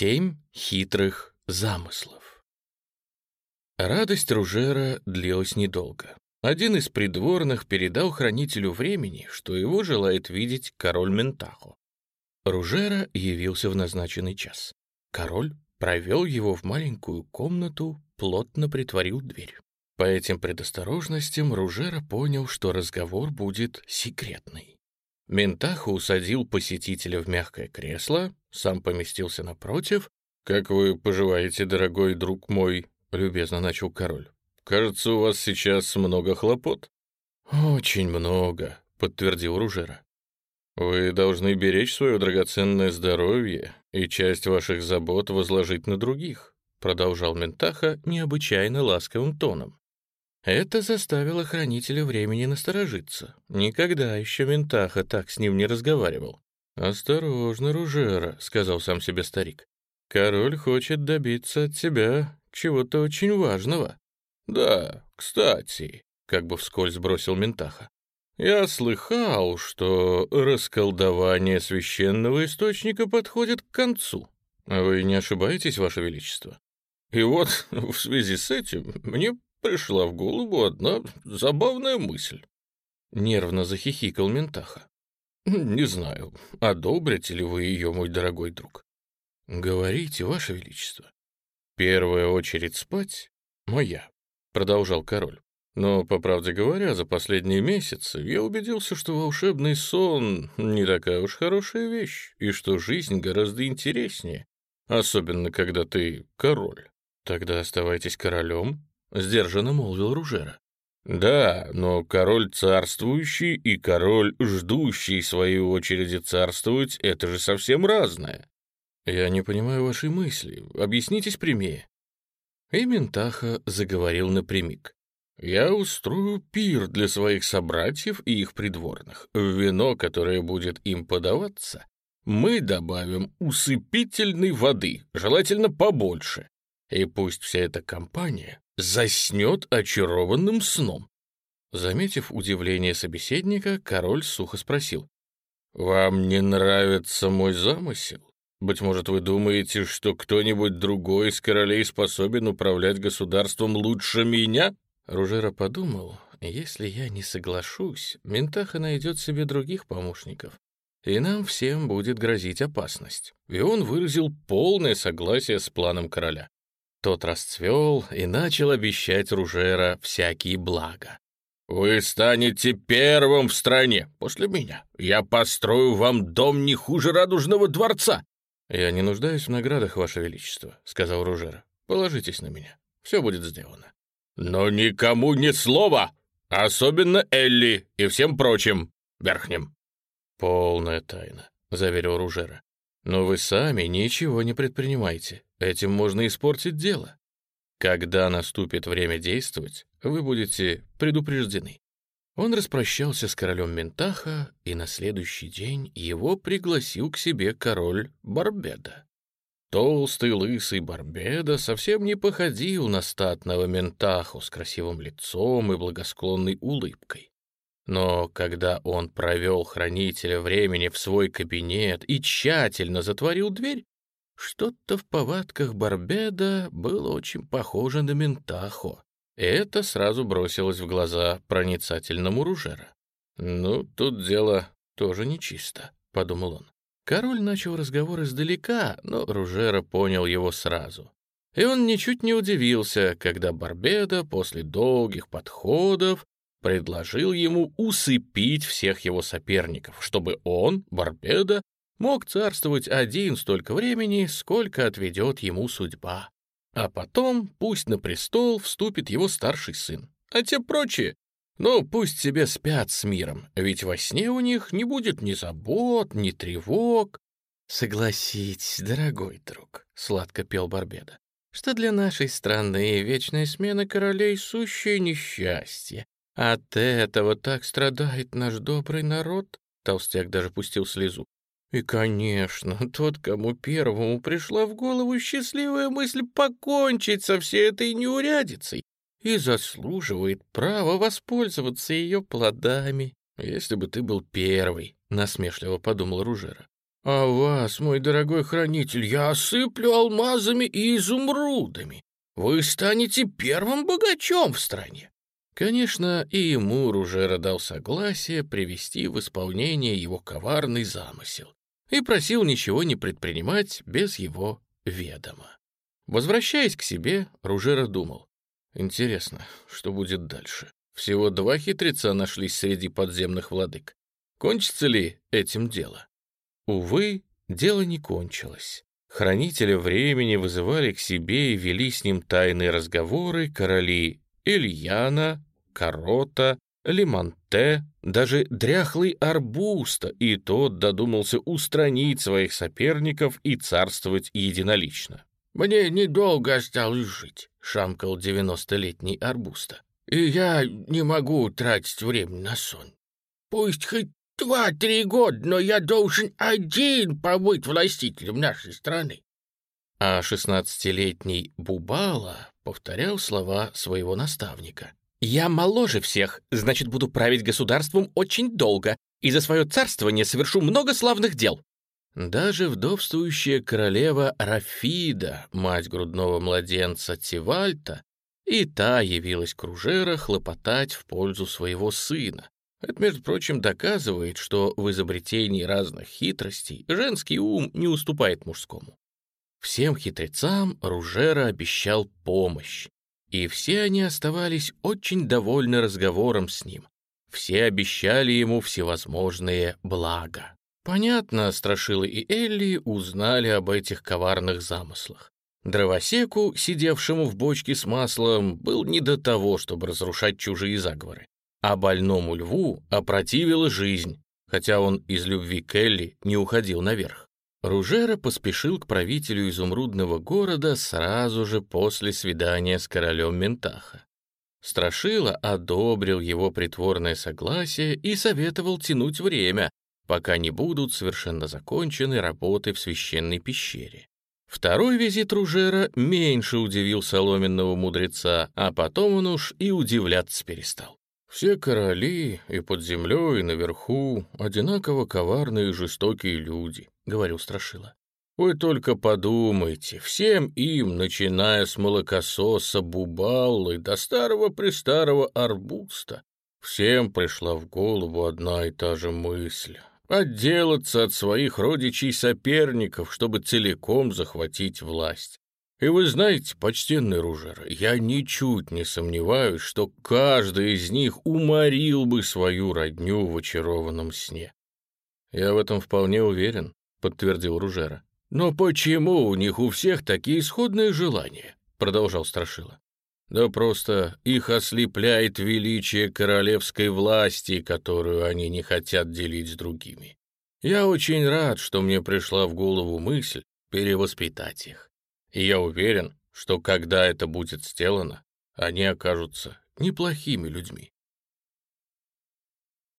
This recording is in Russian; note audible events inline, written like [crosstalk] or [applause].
Семь хитрых замыслов. Радость Ружера длилась недолго. Один из придворных передал хранителю времени, что его желает видеть король Ментахо. Ружера явился в назначенный час. Король провел его в маленькую комнату, плотно притворил дверь. По этим предосторожностям Ружера понял, что разговор будет секретный. Ментахо усадил посетителя в мягкое кресло, сам поместился напротив. «Как вы поживаете, дорогой друг мой?» — любезно начал король. «Кажется, у вас сейчас много хлопот». «Очень много», — подтвердил Ружера. «Вы должны беречь свое драгоценное здоровье и часть ваших забот возложить на других», — продолжал Ментаха необычайно ласковым тоном. Это заставило хранителя времени насторожиться. Никогда еще Ментаха так с ним не разговаривал. «Осторожно, Ружера», — сказал сам себе старик. «Король хочет добиться от тебя чего-то очень важного». «Да, кстати», — как бы вскользь бросил Ментаха. «Я слыхал, что расколдование священного источника подходит к концу. Вы не ошибаетесь, Ваше Величество? И вот в связи с этим мне пришла в голову одна забавная мысль. Нервно захихикал Ментаха. Не знаю, одобрите ли вы ее, мой дорогой друг. Говорите, Ваше Величество. Первая очередь спать моя, продолжал король. Но, по правде говоря, за последние месяцы я убедился, что волшебный сон не такая уж хорошая вещь, и что жизнь гораздо интереснее, особенно когда ты король. Тогда оставайтесь королем, — сдержанно молвил Ружера. «Да, но король царствующий и король, ждущий своей очереди царствовать, это же совсем разное». «Я не понимаю вашей мысли. Объяснитесь прямее». И Ментаха заговорил напрямик. «Я устрою пир для своих собратьев и их придворных. В вино, которое будет им подаваться, мы добавим усыпительной воды, желательно побольше. И пусть вся эта компания заснет очарованным сном. Заметив удивление собеседника, король сухо спросил. «Вам не нравится мой замысел? Быть может, вы думаете, что кто-нибудь другой из королей способен управлять государством лучше меня?» Ружера подумал, если я не соглашусь, Ментаха найдет себе других помощников, и нам всем будет грозить опасность. И он выразил полное согласие с планом короля. Тот расцвел и начал обещать Ружера всякие блага. «Вы станете первым в стране после меня. Я построю вам дом не хуже радужного дворца». «Я не нуждаюсь в наградах, Ваше Величество», — сказал Ружера. «Положитесь на меня. Все будет сделано». «Но никому ни слова, особенно Элли и всем прочим верхним». «Полная тайна», — заверил Ружера. «Но вы сами ничего не предпринимаете. Этим можно испортить дело. Когда наступит время действовать, вы будете предупреждены. Он распрощался с королем Ментаха, и на следующий день его пригласил к себе король Барбеда. Толстый лысый Барбеда совсем не походил на статного Ментаху с красивым лицом и благосклонной улыбкой. Но когда он провел хранителя времени в свой кабинет и тщательно затворил дверь, что-то в повадках Барбеда было очень похоже на Ментахо. Это сразу бросилось в глаза проницательному Ружера. «Ну, тут дело тоже нечисто», — подумал он. Король начал разговор издалека, но Ружера понял его сразу. И он ничуть не удивился, когда Барбеда после долгих подходов предложил ему усыпить всех его соперников, чтобы он, Барбеда, мог царствовать один столько времени, сколько отведет ему судьба. А потом пусть на престол вступит его старший сын. А те прочие, ну, пусть себе спят с миром, ведь во сне у них не будет ни забот, ни тревог. «Согласитесь, дорогой друг», — сладко пел Барбеда, «что для нашей страны вечная смена королей — сущее несчастье. От этого так страдает наш добрый народ». Толстяк даже пустил слезу. И, конечно, [laughs] тот, кому первому пришла в голову счастливая мысль покончить со всей этой неурядицей, и заслуживает права воспользоваться ее плодами. Если бы ты был первый, — насмешливо подумал Ружера. А вас, мой дорогой хранитель, я осыплю алмазами и изумрудами. Вы станете первым богачом в стране. Конечно, и ему Ружера дал согласие привести в исполнение его коварный замысел и просил ничего не предпринимать без его ведома. Возвращаясь к себе, Ружера думал, интересно, что будет дальше. Всего два хитреца нашлись среди подземных владык. Кончится ли этим дело? Увы, дело не кончилось. Хранителя времени вызывали к себе и вели с ним тайные разговоры короли Ильяна, Корота, Лимонте, даже дряхлый Арбуста, и тот додумался устранить своих соперников и царствовать единолично. «Мне недолго осталось жить», — шамкал девяностолетний Арбуста. «И я не могу тратить время на сон. Пусть хоть два-три года, но я должен один побыть властителем нашей страны». А шестнадцатилетний Бубала повторял слова своего наставника. «Я моложе всех, значит, буду править государством очень долго и за свое царствование совершу много славных дел». Даже вдовствующая королева Рафида, мать грудного младенца Тивальта, и та явилась к Ружера хлопотать в пользу своего сына. Это, между прочим, доказывает, что в изобретении разных хитростей женский ум не уступает мужскому. Всем хитрецам Ружера обещал помощь, и все они оставались очень довольны разговором с ним. Все обещали ему всевозможные блага. Понятно, Страшилы и Элли узнали об этих коварных замыслах. Дровосеку, сидевшему в бочке с маслом, был не до того, чтобы разрушать чужие заговоры. А больному льву опротивила жизнь, хотя он из любви к Элли не уходил наверх. Ружера поспешил к правителю изумрудного города сразу же после свидания с королем Ментаха. Страшила одобрил его притворное согласие и советовал тянуть время, пока не будут совершенно закончены работы в священной пещере. Второй визит Ружера меньше удивил соломенного мудреца, а потом он уж и удивляться перестал. Все короли и под землей, и наверху одинаково коварные и жестокие люди, — говорил Страшила. Вы только подумайте, всем им, начиная с молокососа Бубаллы до старого-престарого арбуста, всем пришла в голову одна и та же мысль — отделаться от своих родичей-соперников, чтобы целиком захватить власть. И вы знаете, почтенный Ружер, я ничуть не сомневаюсь, что каждый из них уморил бы свою родню в очарованном сне. Я в этом вполне уверен, подтвердил Ружера. Но почему у них у всех такие исходные желания? продолжал Страшила. Да просто их ослепляет величие королевской власти, которую они не хотят делить с другими. Я очень рад, что мне пришла в голову мысль перевоспитать их. И я уверен, что когда это будет сделано, они окажутся неплохими людьми.